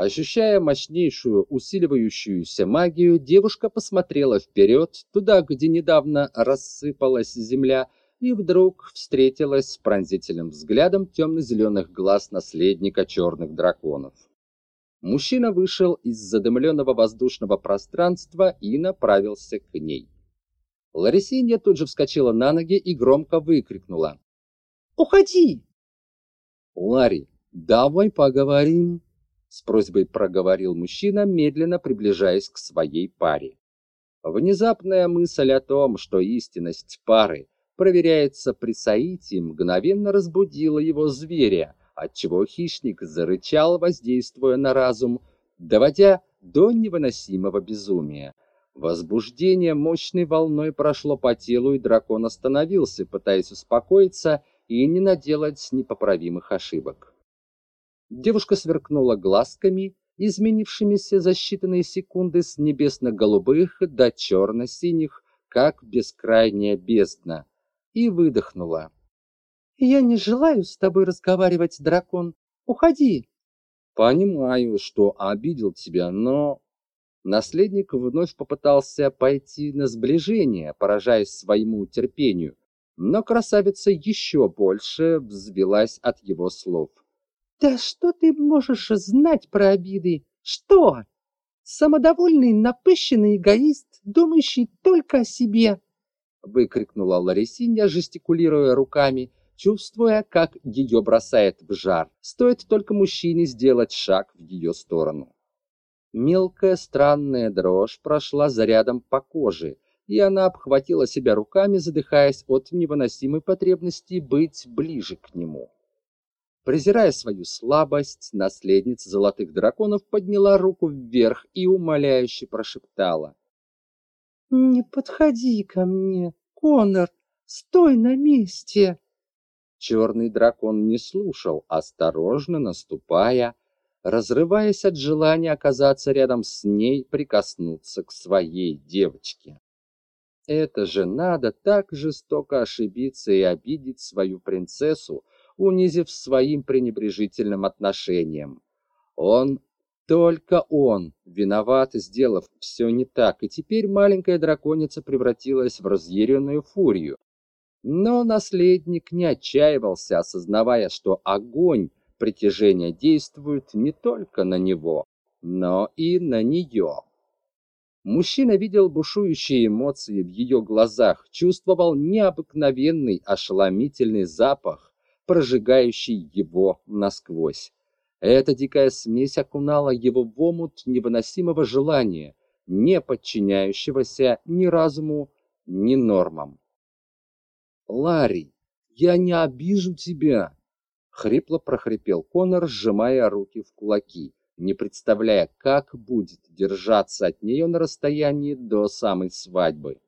Ощущая мощнейшую усиливающуюся магию, девушка посмотрела вперед, туда, где недавно рассыпалась земля, и вдруг встретилась с пронзительным взглядом темно-зеленых глаз наследника черных драконов. Мужчина вышел из задымленного воздушного пространства и направился к ней. Ларисинья тут же вскочила на ноги и громко выкрикнула. «Уходи!» «Ларри, давай поговорим!» С просьбой проговорил мужчина, медленно приближаясь к своей паре. Внезапная мысль о том, что истинность пары проверяется при соитии, мгновенно разбудила его зверя, отчего хищник зарычал, воздействуя на разум, доводя до невыносимого безумия. Возбуждение мощной волной прошло по телу, и дракон остановился, пытаясь успокоиться и не наделать непоправимых ошибок. Девушка сверкнула глазками, изменившимися за считанные секунды с небесно-голубых до черно-синих, как бескрайняя бездна, и выдохнула. «Я не желаю с тобой разговаривать, дракон. Уходи!» «Понимаю, что обидел тебя, но...» Наследник вновь попытался пойти на сближение, поражаясь своему терпению, но красавица еще больше взвелась от его слов. Да что ты можешь знать про обиды? Что? Самодовольный, напыщенный эгоист, думающий только о себе, выкрикнула Ларисинья, жестикулируя руками, чувствуя, как ее бросает в жар. Стоит только мужчине сделать шаг в ее сторону. Мелкая странная дрожь прошла зарядом по коже, и она обхватила себя руками, задыхаясь от невыносимой потребности быть ближе к нему. Презирая свою слабость, наследница золотых драконов подняла руку вверх и умоляюще прошептала. «Не подходи ко мне, Конор, стой на месте!» Черный дракон не слушал, осторожно наступая, разрываясь от желания оказаться рядом с ней, прикоснуться к своей девочке. Это же надо так жестоко ошибиться и обидеть свою принцессу, унизив своим пренебрежительным отношением. Он, только он, виноват, сделав все не так, и теперь маленькая драконица превратилась в разъяренную фурию. Но наследник не отчаивался, осознавая, что огонь притяжения действует не только на него, но и на нее. Мужчина видел бушующие эмоции в ее глазах, чувствовал необыкновенный ошеломительный запах, прожигающий его насквозь. Эта дикая смесь окунала его в омут невыносимого желания, не подчиняющегося ни разуму, ни нормам. «Ларри, я не обижу тебя!» — хрипло прохрипел Конор, сжимая руки в кулаки, не представляя, как будет держаться от нее на расстоянии до самой свадьбы.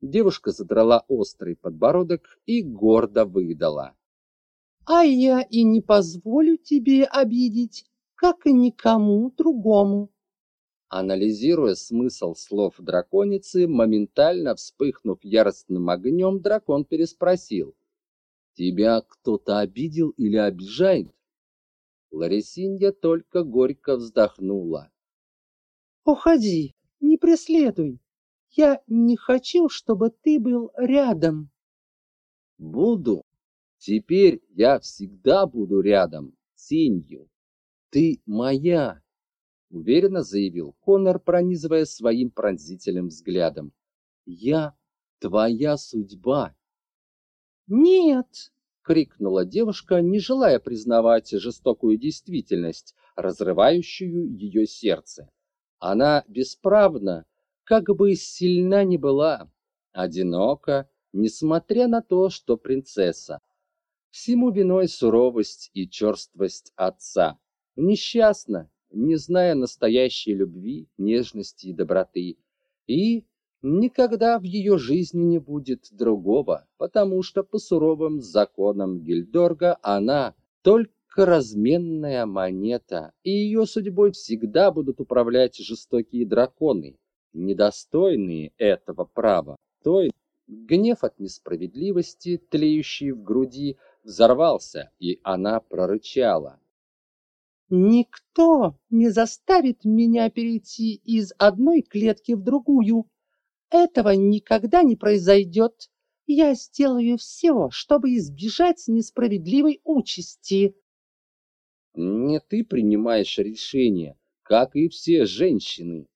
Девушка задрала острый подбородок и гордо выдала а я и не позволю тебе обидеть, как и никому другому. Анализируя смысл слов драконицы, моментально вспыхнув яростным огнем, дракон переспросил. «Тебя кто-то обидел или обижает?» Ларисинья только горько вздохнула. «Уходи, не преследуй. Я не хочу, чтобы ты был рядом». «Буду, Теперь я всегда буду рядом, тенью. Ты моя, уверенно заявил Конор, пронизывая своим пронзительным взглядом. Я твоя судьба. Нет, крикнула девушка, не желая признавать жестокую действительность, разрывающую ее сердце. Она бесправна, как бы сильна ни была, одинока, несмотря на то, что принцесса. Всему виной суровость и черствость отца. Несчастна, не зная настоящей любви, нежности и доброты. И никогда в ее жизни не будет другого, потому что по суровым законам Гильдорга она только разменная монета, и ее судьбой всегда будут управлять жестокие драконы, недостойные этого права. То есть гнев от несправедливости, тлеющий в груди, взорвался, и она прорычала. Никто не заставит меня перейти из одной клетки в другую. Этого никогда не произойдет. Я сделаю все, чтобы избежать несправедливой участи. Не ты принимаешь решение, как и все женщины.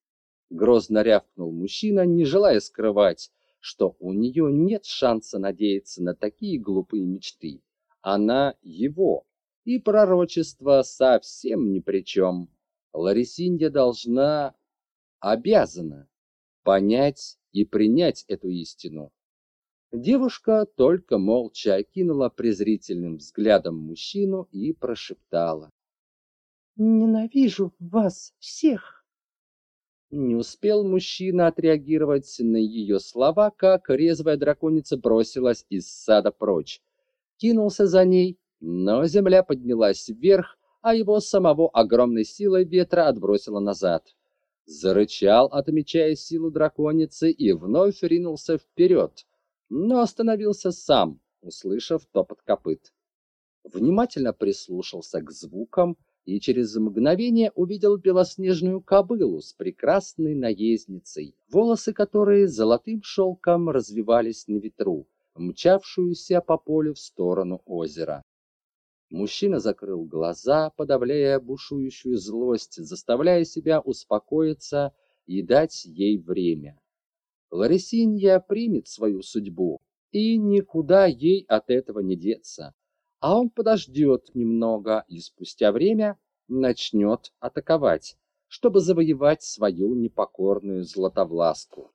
Грозно рявкнул мужчина, не желая скрывать, что у нее нет шанса надеяться на такие глупые мечты. Она его, и пророчество совсем ни при чем. Ларисинья должна, обязана понять и принять эту истину. Девушка только молча окинула презрительным взглядом мужчину и прошептала. «Ненавижу вас всех!» Не успел мужчина отреагировать на ее слова, как резвая драконица бросилась из сада прочь. Кинулся за ней но земля поднялась вверх, а его самого огромной силой ветра отбросило назад. Зарычал, отмечая силу драконицы, и вновь ринулся вперед, но остановился сам, услышав топот копыт. Внимательно прислушался к звукам и через мгновение увидел белоснежную кобылу с прекрасной наездницей, волосы которой золотым шелком развивались на ветру, мчавшуюся по полю в сторону озера. Мужчина закрыл глаза, подавляя бушующую злость, заставляя себя успокоиться и дать ей время. Ларисинья примет свою судьбу, и никуда ей от этого не деться. А он подождет немного и спустя время начнет атаковать, чтобы завоевать свою непокорную златовласку.